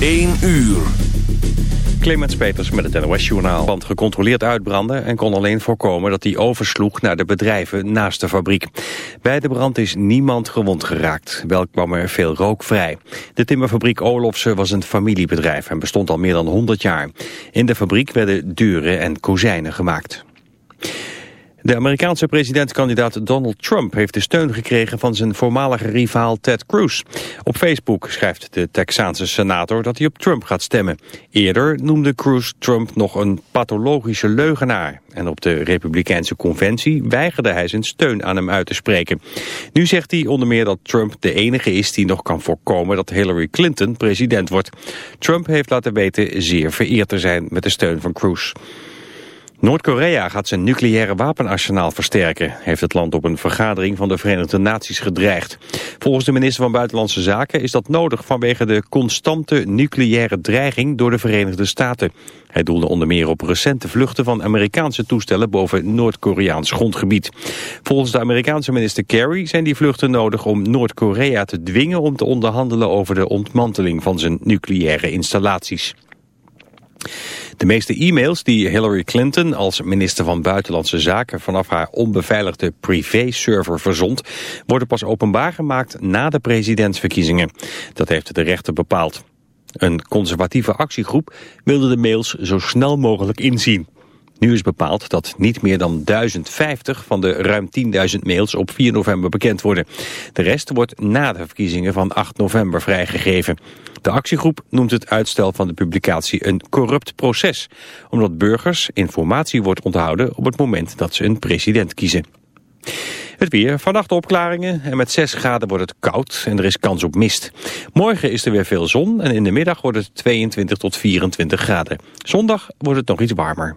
1 uur. Clemens Peters met het NOS-journaal. Want gecontroleerd uitbranden en kon alleen voorkomen dat hij oversloeg naar de bedrijven naast de fabriek. Bij de brand is niemand gewond geraakt. Wel kwam er veel rook vrij. De timmerfabriek Olofsen was een familiebedrijf en bestond al meer dan 100 jaar. In de fabriek werden deuren en kozijnen gemaakt. De Amerikaanse presidentskandidaat Donald Trump heeft de steun gekregen van zijn voormalige rivaal Ted Cruz. Op Facebook schrijft de Texaanse senator dat hij op Trump gaat stemmen. Eerder noemde Cruz Trump nog een pathologische leugenaar. En op de Republikeinse conventie weigerde hij zijn steun aan hem uit te spreken. Nu zegt hij onder meer dat Trump de enige is die nog kan voorkomen dat Hillary Clinton president wordt. Trump heeft laten weten zeer vereerd te zijn met de steun van Cruz. Noord-Korea gaat zijn nucleaire wapenarsenaal versterken, heeft het land op een vergadering van de Verenigde Naties gedreigd. Volgens de minister van Buitenlandse Zaken is dat nodig vanwege de constante nucleaire dreiging door de Verenigde Staten. Hij doelde onder meer op recente vluchten van Amerikaanse toestellen boven Noord-Koreaans grondgebied. Volgens de Amerikaanse minister Kerry zijn die vluchten nodig om Noord-Korea te dwingen om te onderhandelen over de ontmanteling van zijn nucleaire installaties. De meeste e-mails die Hillary Clinton als minister van Buitenlandse Zaken vanaf haar onbeveiligde privé-server verzond, worden pas openbaar gemaakt na de presidentsverkiezingen. Dat heeft de rechter bepaald. Een conservatieve actiegroep wilde de mails zo snel mogelijk inzien. Nu is bepaald dat niet meer dan 1050 van de ruim 10.000 mails op 4 november bekend worden. De rest wordt na de verkiezingen van 8 november vrijgegeven. De actiegroep noemt het uitstel van de publicatie een corrupt proces, omdat burgers informatie wordt onthouden op het moment dat ze een president kiezen. Het weer, vannacht opklaringen en met 6 graden wordt het koud en er is kans op mist. Morgen is er weer veel zon en in de middag wordt het 22 tot 24 graden. Zondag wordt het nog iets warmer.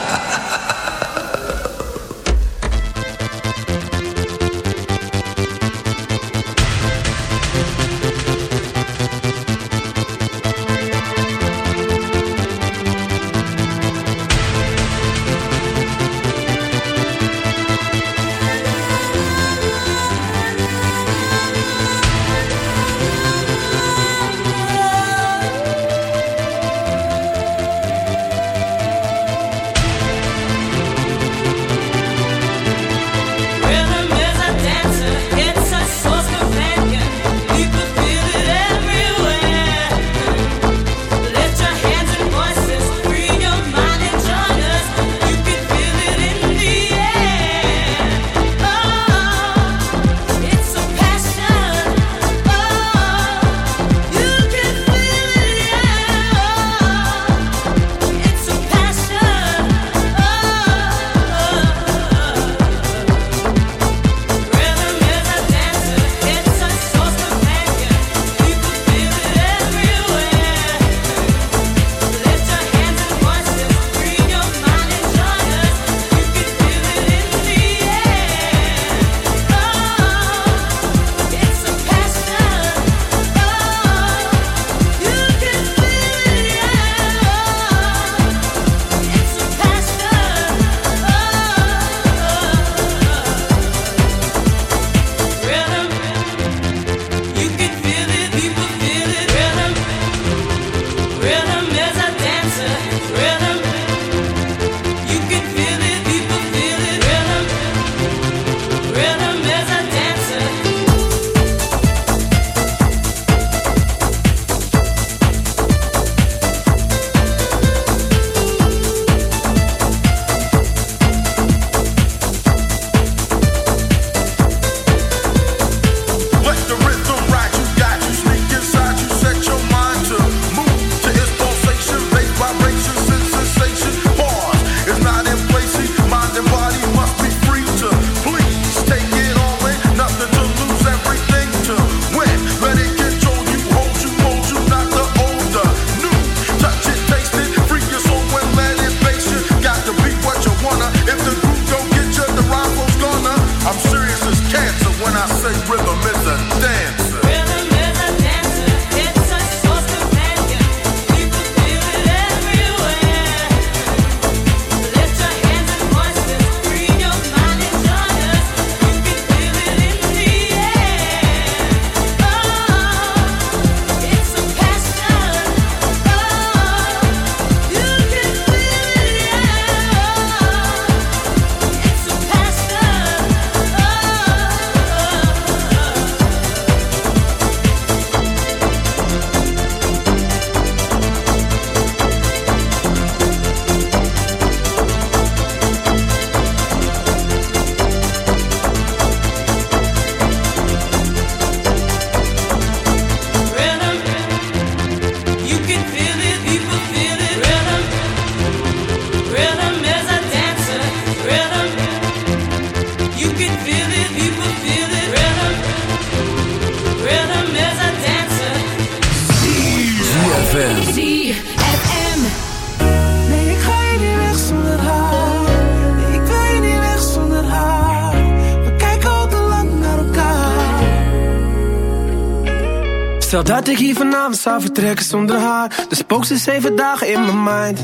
Dat ik hier vanavond zou vertrekken zonder haar. Dus spook ze zeven dagen in mijn mind.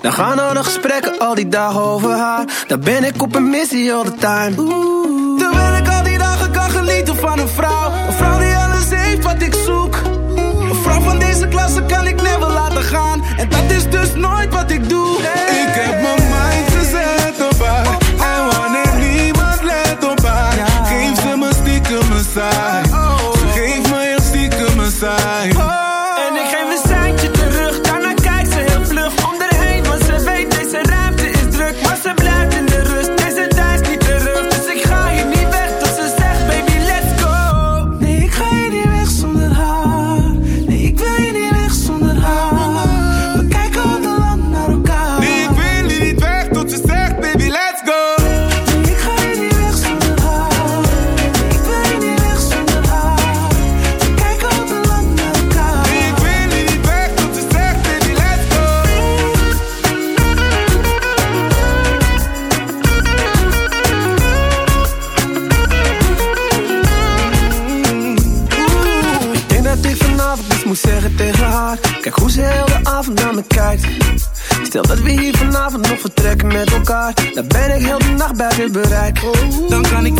Dan gaan al de gesprekken al die dagen over haar. Dan ben ik op een missie all the time. Daar Terwijl ik al die dagen kan genieten van een vrouw. Een vrouw die alles heeft wat ik zoek. Een vrouw van deze klasse kan ik never laten gaan. En dat is dus nooit wat ik doe. Ik heb mijn mind gezet op haar. Oh. En wanneer niemand let op haar Geef ze me stiekem een lekker met elkaar. Dan ben ik heel de nacht buiten bereik. Dan kan ik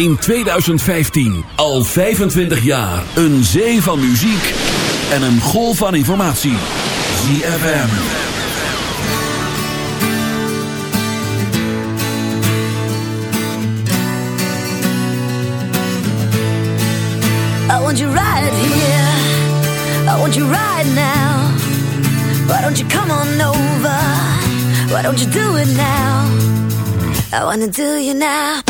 in 2015 al 25 jaar een zee van muziek en een golf van informatie. ZFM. I want you right here. I want you right now. Why don't you come on over? Why don't you do it now? I wanna do you now.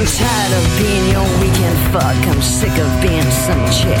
I'm tired of being your weekend fuck. I'm sick of being some chick.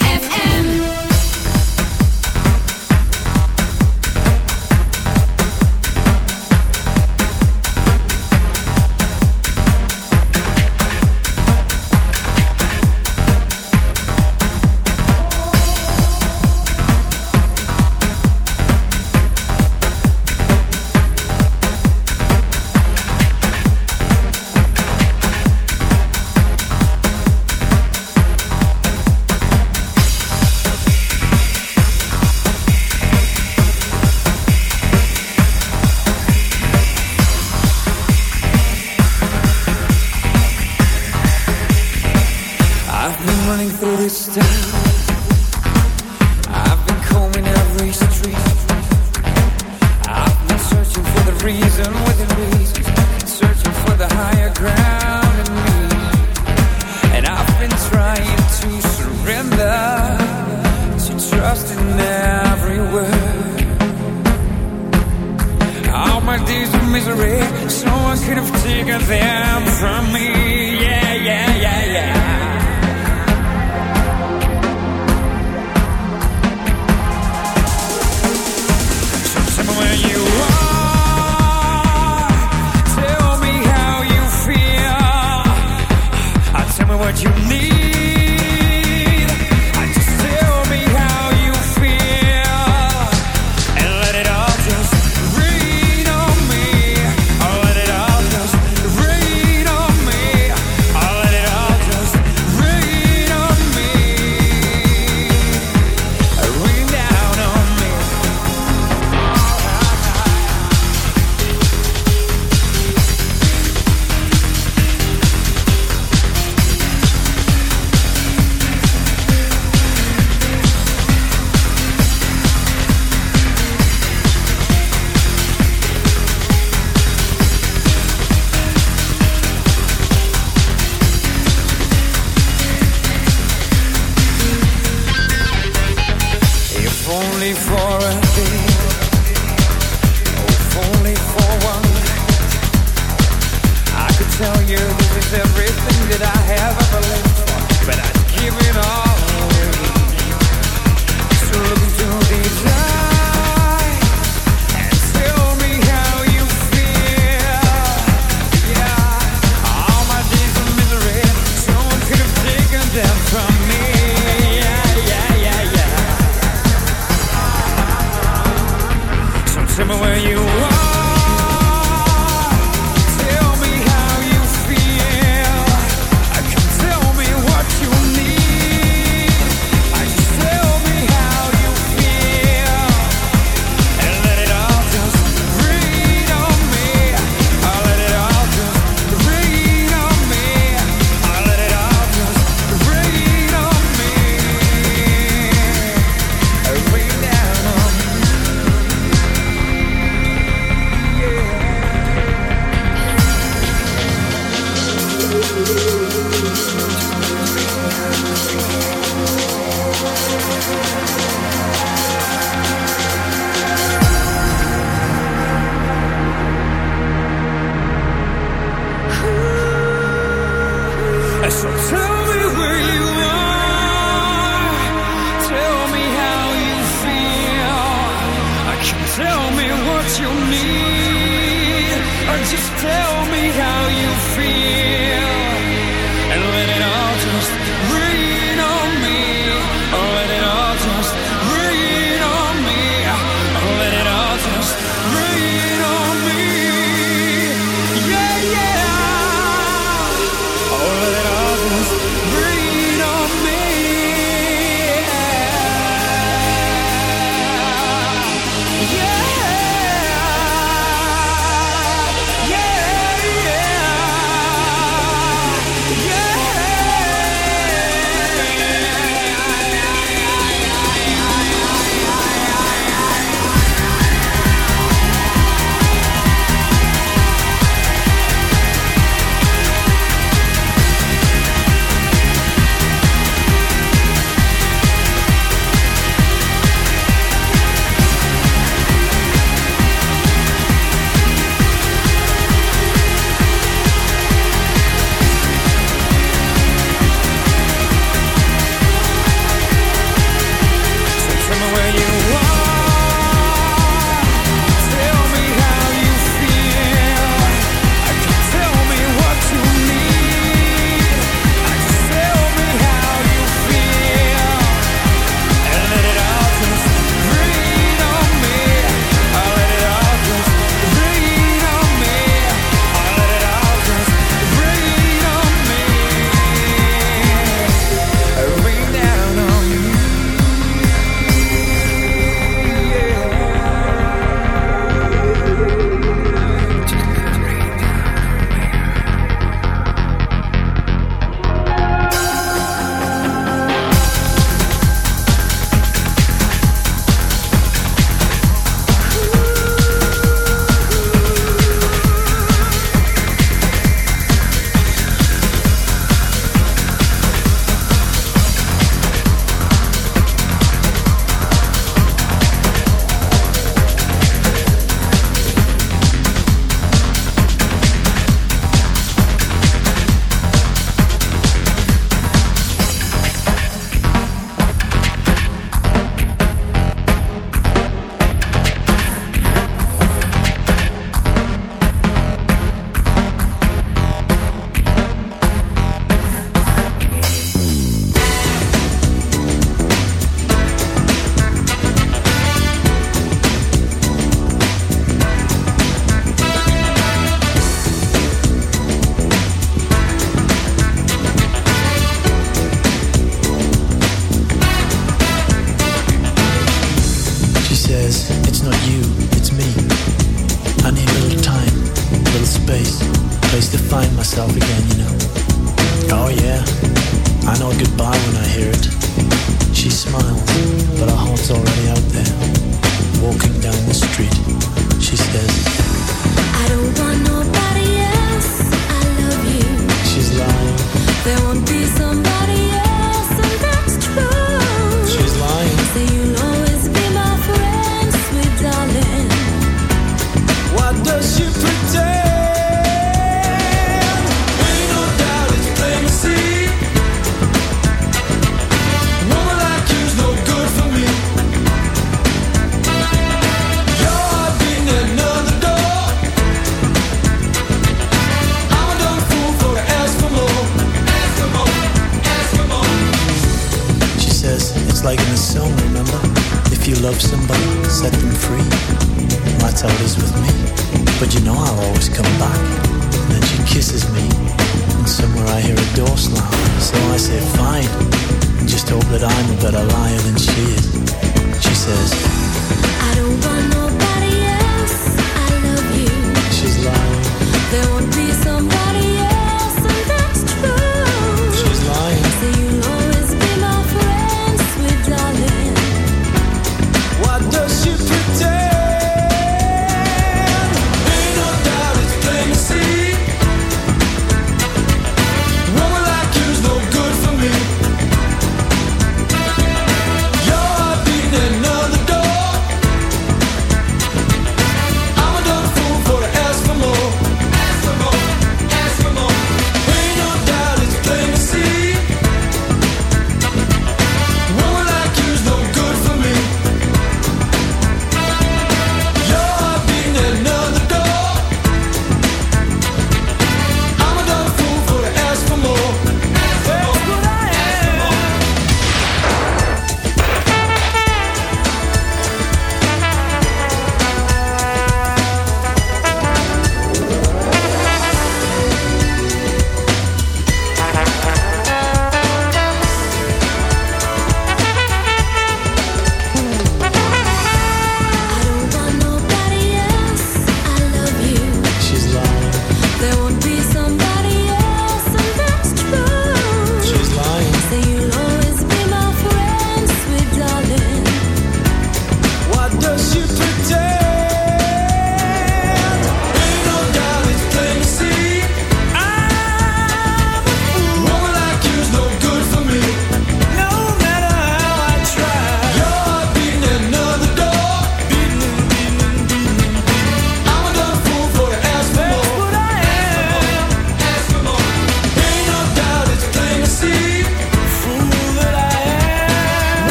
what you need.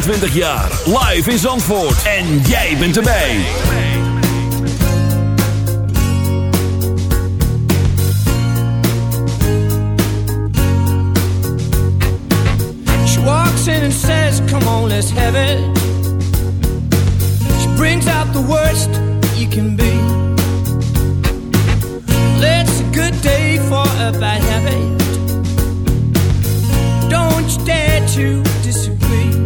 25 jaar. Live in Zandvoort. En jij bent erbij. She walks in and says, Come on, let's have it. She brings out the worst you can be. It's a good day for a bad habit. Don't you dare to disagree.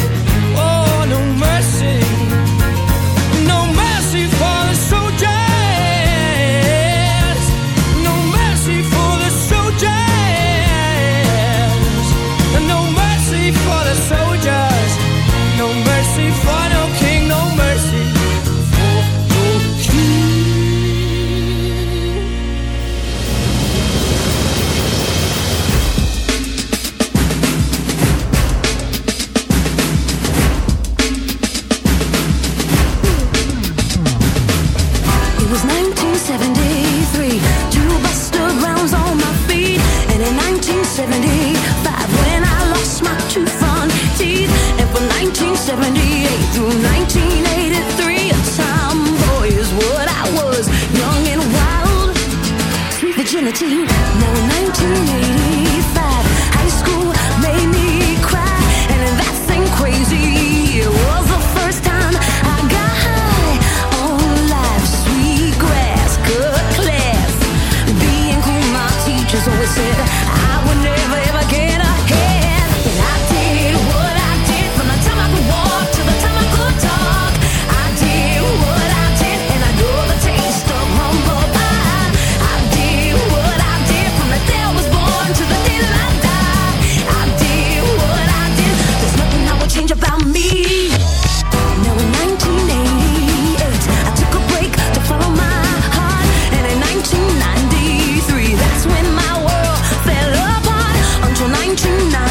78 through 1983, a tomboy is what I was, young and wild, sweet virginity. Now 1980. tonight.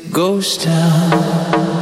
ghost town.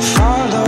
Follow